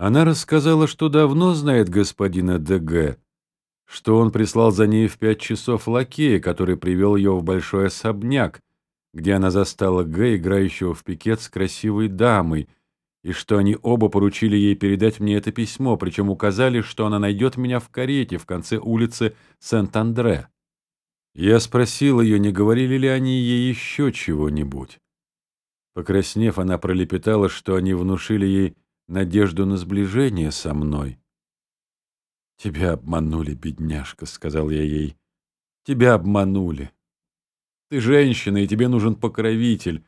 Она рассказала, что давно знает господина ДГ, что он прислал за ней в пять часов лакея, который привел ее в большой особняк, где она застала Г, играющего в пикет с красивой дамой, и что они оба поручили ей передать мне это письмо, причем указали, что она найдет меня в карете в конце улицы Сент-Андре. Я спросил ее, не говорили ли они ей еще чего-нибудь. Покраснев, она пролепетала, что они внушили ей надежду на сближение со мной. «Тебя обманули, бедняжка», — сказал я ей. «Тебя обманули. Ты женщина, и тебе нужен покровитель,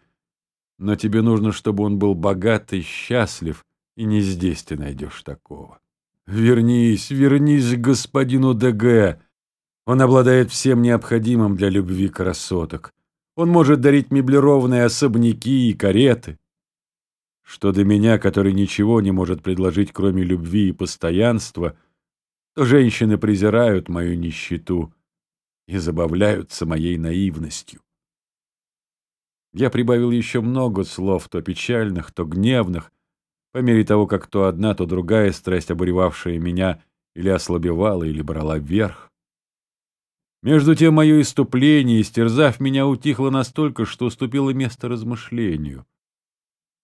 но тебе нужно, чтобы он был богат и счастлив, и не здесь ты найдешь такого. Вернись, вернись к господину ДГ. Он обладает всем необходимым для любви красоток. Он может дарить меблированные особняки и кареты. Что до меня, который ничего не может предложить, кроме любви и постоянства, то женщины презирают мою нищету и забавляются моей наивностью. Я прибавил еще много слов, то печальных, то гневных, по мере того, как то одна, то другая страсть, обуревавшая меня, или ослабевала, или брала вверх. Между тем мое иступление, истерзав меня, утихло настолько, что уступило место размышлению.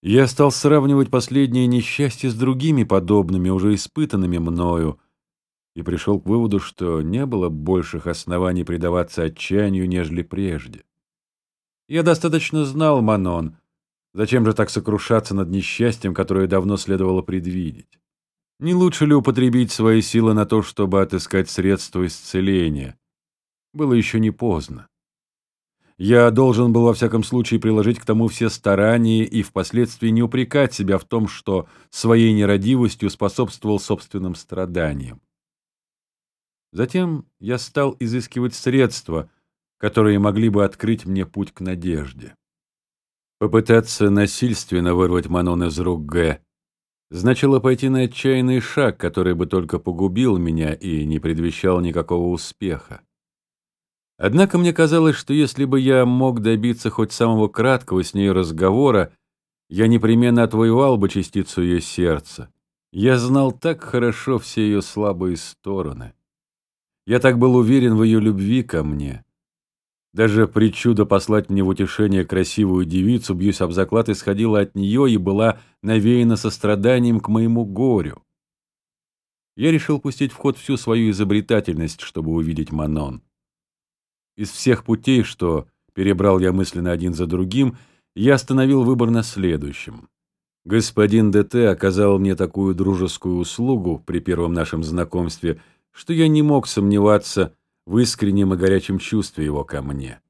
Я стал сравнивать последнее несчастье с другими подобными, уже испытанными мною, и пришел к выводу, что не было больших оснований предаваться отчаянию, нежели прежде. Я достаточно знал Манон. Зачем же так сокрушаться над несчастьем, которое давно следовало предвидеть? Не лучше ли употребить свои силы на то, чтобы отыскать средства исцеления? Было еще не поздно. Я должен был во всяком случае приложить к тому все старания и впоследствии не упрекать себя в том, что своей нерадивостью способствовал собственным страданиям. Затем я стал изыскивать средства — которые могли бы открыть мне путь к надежде. Попытаться насильственно вырвать Манон из рук Г значило пойти на отчаянный шаг, который бы только погубил меня и не предвещал никакого успеха. Однако мне казалось, что если бы я мог добиться хоть самого краткого с ней разговора, я непременно отвоевал бы частицу ее сердца. Я знал так хорошо все ее слабые стороны. Я так был уверен в ее любви ко мне. Даже причуда послать мне в утешение красивую девицу, бьюсь об заклад, исходила от нее и была навеяна состраданием к моему горю. Я решил пустить в ход всю свою изобретательность, чтобы увидеть Манон. Из всех путей, что перебрал я мысленно один за другим, я остановил выбор на следующем. Господин ДТ оказал мне такую дружескую услугу при первом нашем знакомстве, что я не мог сомневаться, в искреннем и горячем чувстве его ко мне.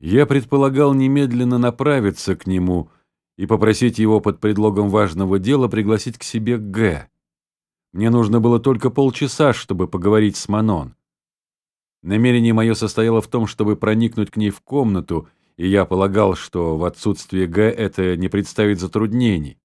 Я предполагал немедленно направиться к нему и попросить его под предлогом важного дела пригласить к себе Г. Мне нужно было только полчаса, чтобы поговорить с Манон. Намерение мое состояло в том, чтобы проникнуть к ней в комнату, и я полагал, что в отсутствие Г это не представит затруднений.